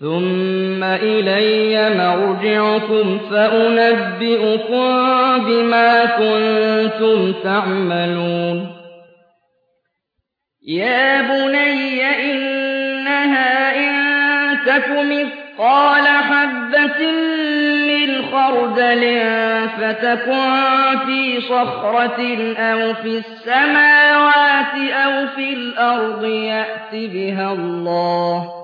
ثُمَّ إِلَيَّ مَرْجِعُكُمْ فَأُنَبِّئُكُم بِمَا كُنتُمْ تَعْمَلُونَ يَا بُنَيَّ إِنَّهَا إِن تَكُ مِثْقَالَ حَبَّةٍ مِّنْ خَرْدَلٍ فَتَكُن فِي صَخْرَةٍ أَوْ فِي السَّمَاوَاتِ أَوْ فِي الْأَرْضِ يَأْتِ بِهَا اللَّهُ ۚ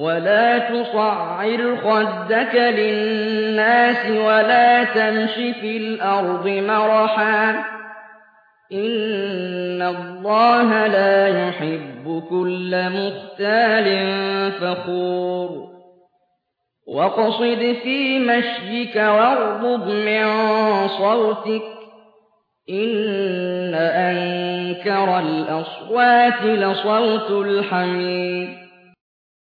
وَلَا تُصَعِّرْ خَدَّكَ لِلنَّاسِ وَلَا تَمْشِ فِي الْأَرْضِ مَرَحًا ۖ إِنَّ اللَّهَ لَا يُحِبُّ كُلَّ مُخْتَالٍ فَخُورٍ وَاقْصِدْ فِي مَشْيِكَ وَاغْضُضْ مِن صَوْتِكَ ۚ إِنَّ أَنكَرَ الْأَصْوَاتِ لَصَوْتُ الْحَمِيرِ